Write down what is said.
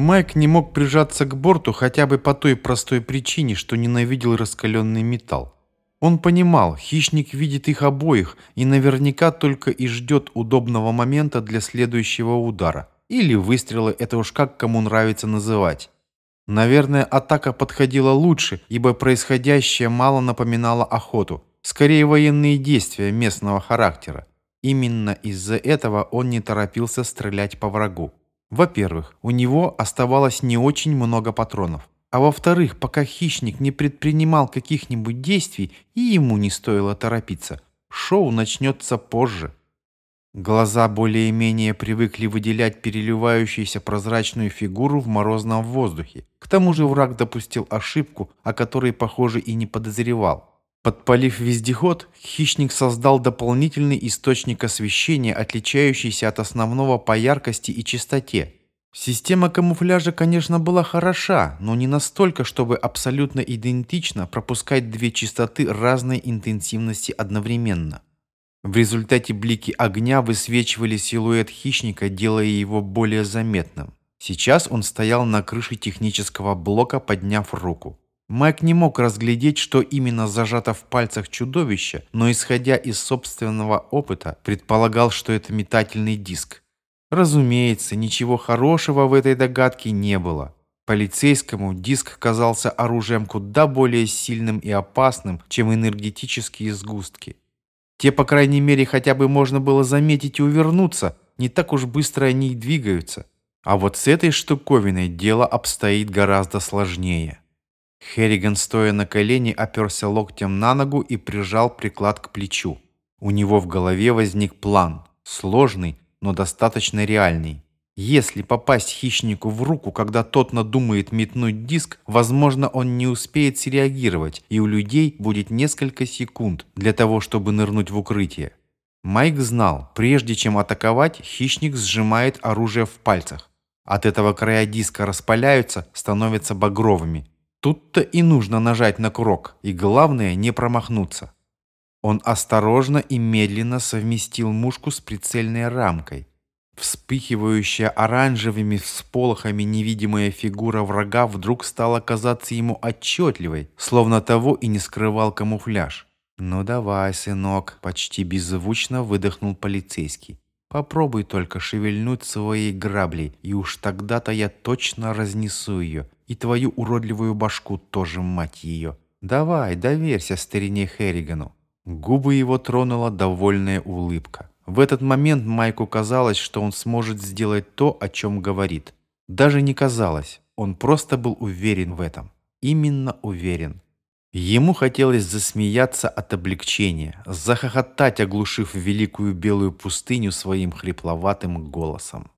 Майк не мог прижаться к борту хотя бы по той простой причине, что ненавидел раскаленный металл. Он понимал, хищник видит их обоих и наверняка только и ждет удобного момента для следующего удара. Или выстрела, это уж как кому нравится называть. Наверное, атака подходила лучше, ибо происходящее мало напоминало охоту. Скорее, военные действия местного характера. Именно из-за этого он не торопился стрелять по врагу. Во-первых, у него оставалось не очень много патронов. А во-вторых, пока хищник не предпринимал каких-нибудь действий, и ему не стоило торопиться. Шоу начнется позже. Глаза более-менее привыкли выделять переливающуюся прозрачную фигуру в морозном воздухе. К тому же враг допустил ошибку, о которой, похоже, и не подозревал. Подпалив вездеход, хищник создал дополнительный источник освещения, отличающийся от основного по яркости и чистоте. Система камуфляжа, конечно, была хороша, но не настолько, чтобы абсолютно идентично пропускать две частоты разной интенсивности одновременно. В результате блики огня высвечивали силуэт хищника, делая его более заметным. Сейчас он стоял на крыше технического блока, подняв руку. Майк не мог разглядеть, что именно зажато в пальцах чудовища, но, исходя из собственного опыта, предполагал, что это метательный диск. Разумеется, ничего хорошего в этой догадке не было. Полицейскому диск казался оружием куда более сильным и опасным, чем энергетические сгустки. Те, по крайней мере, хотя бы можно было заметить и увернуться, не так уж быстро они и двигаются. А вот с этой штуковиной дело обстоит гораздо сложнее. Херриган, стоя на колени, оперся локтем на ногу и прижал приклад к плечу. У него в голове возник план, сложный, но достаточно реальный. Если попасть хищнику в руку, когда тот надумает метнуть диск, возможно, он не успеет среагировать, и у людей будет несколько секунд для того, чтобы нырнуть в укрытие. Майк знал, прежде чем атаковать, хищник сжимает оружие в пальцах. От этого края диска распаляются, становятся багровыми. Тут-то и нужно нажать на курок, и главное не промахнуться. Он осторожно и медленно совместил мушку с прицельной рамкой. Вспыхивающая оранжевыми всполохами невидимая фигура врага вдруг стала казаться ему отчетливой, словно того и не скрывал камуфляж. «Ну давай, сынок», — почти беззвучно выдохнул полицейский. «Попробуй только шевельнуть своей граблей, и уж тогда-то я точно разнесу ее, и твою уродливую башку тоже, мать ее. Давай, доверься старине Херригану». Губы его тронула довольная улыбка. В этот момент Майку казалось, что он сможет сделать то, о чем говорит. Даже не казалось, он просто был уверен в этом. Именно уверен. Ему хотелось засмеяться от облегчения, захохотать, оглушив великую белую пустыню своим хрипловатым голосом.